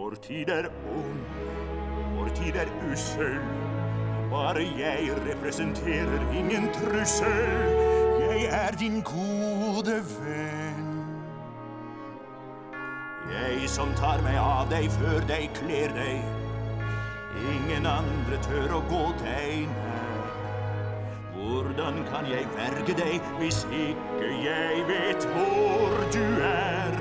Vår tid er ung, vår tid er ussel. Bare jeg representerer ingen trussel. Jeg er din gode venn. Jeg som tar meg av deg før deg kler deg. Ingen andre tør å gå deg nær. Hvordan kan jeg verge deg hvis ikke jeg vet hvor du er?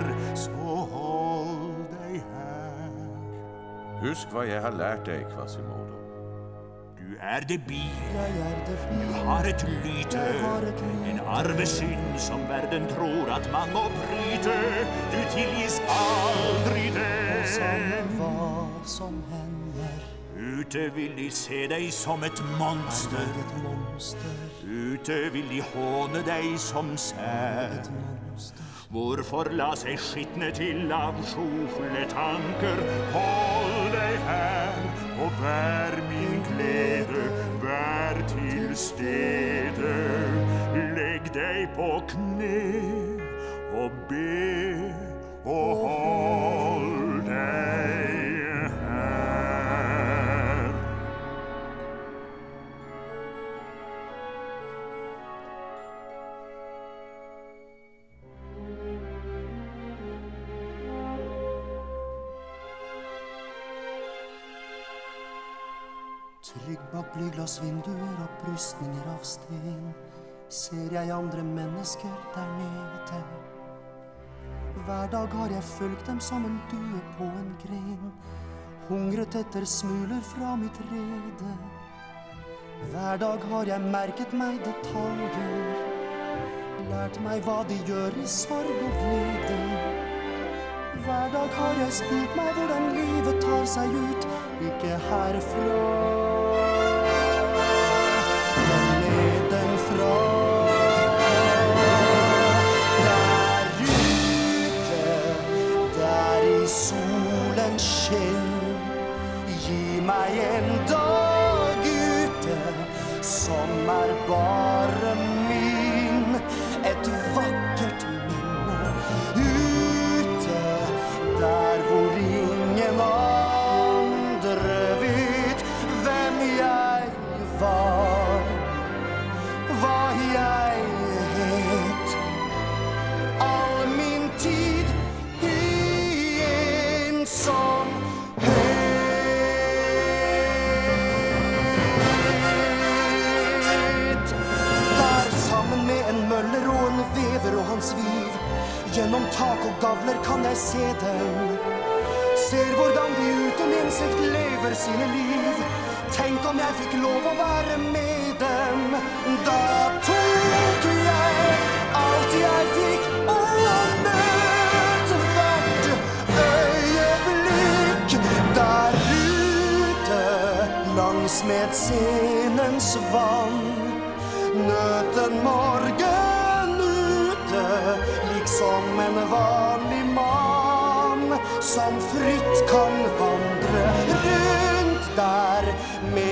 Husk hva jeg har lært deg, Quasimodo. Du er debil. Du har et lyte, en arvesynd som verden tror at man må bryte. Du tilgis aldri det. hva som hender. Ute vil de se deg som et monster. Et monster, Ute vil de håne deg som sær. Hvorfor la seg skitne til av sjofle tanker? Hold deg her og vær min glede, vær til stede. Legg deg på kne og be og hold Trygg bak blyglassvinduer og brystninger av sten ser jeg andre mennesker der nede. Hver dag har jeg fulgt dem som en due på en gren, hungret etter smuler fra mitt rede. Hver dag har jeg merket meg detaljer, lært meg hva de gjør i sorg og glede. Hver dag har jeg spurt meg hvordan livet tar seg ut, ikke herfra, nedenfra. Der ute, der i solen skinn, gi meg en dag ute som er bare min, vever og hans viv. Gjennom tak og gavler kan jeg se dem. Ser hvordan de uten innsikt lever sine liv. Tenk om jeg fikk lov å være med dem. Da tok jeg alt jeg fikk og nøt hvert øyeblikk der ute langs Medscenens vann. Nøt en morgen liksom en vanlig mann som fritt kan vandre rundt der med